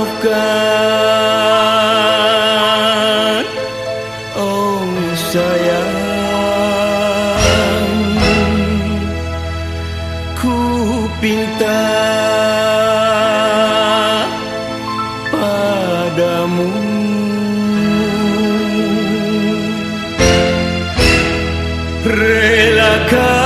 maafkan. Oh sayang. Ku pinta padamu. Relakan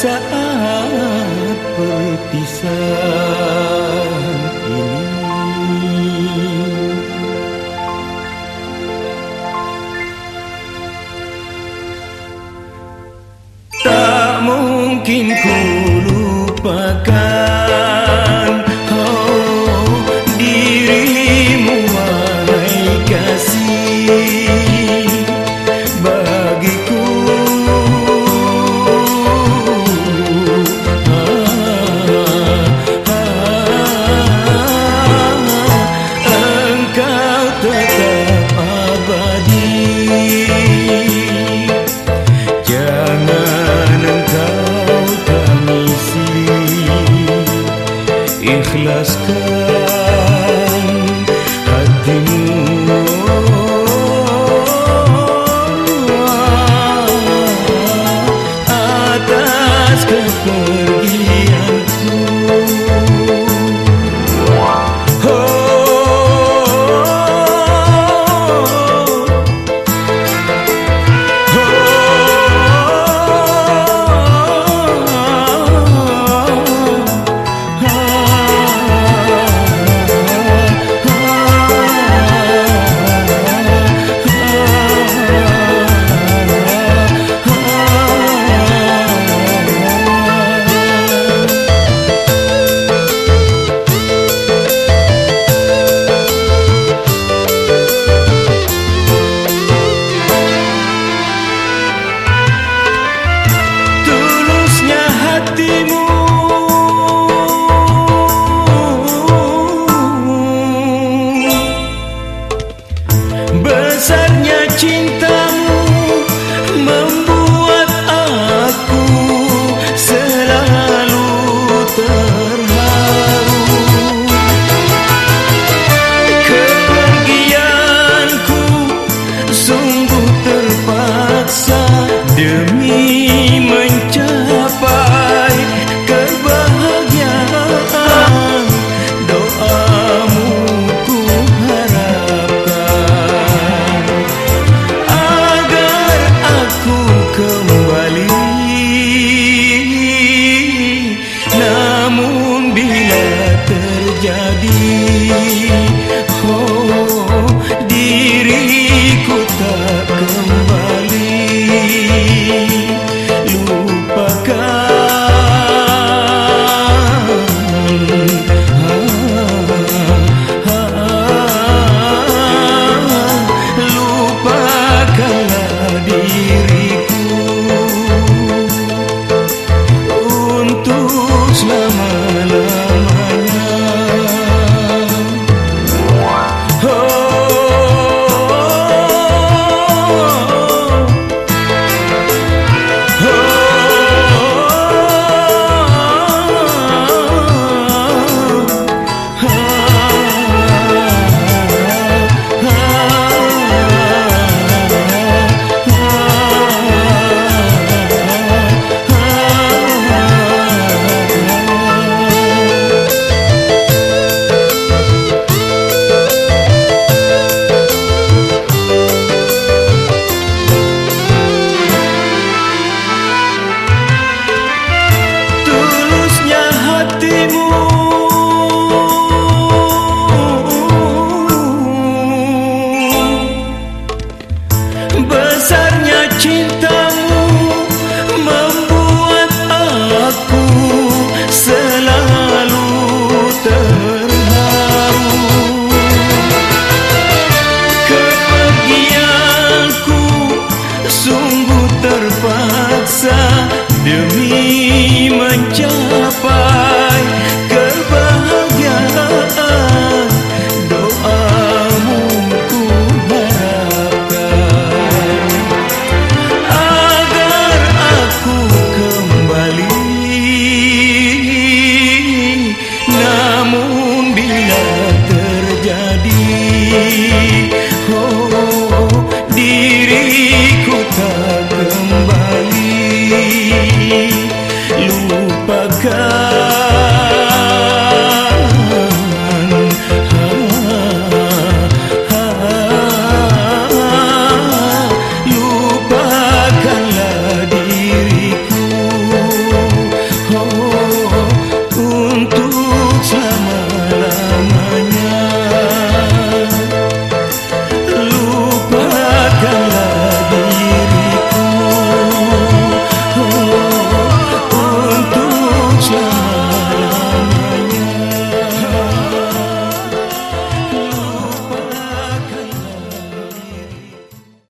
Saat-saat perpisahan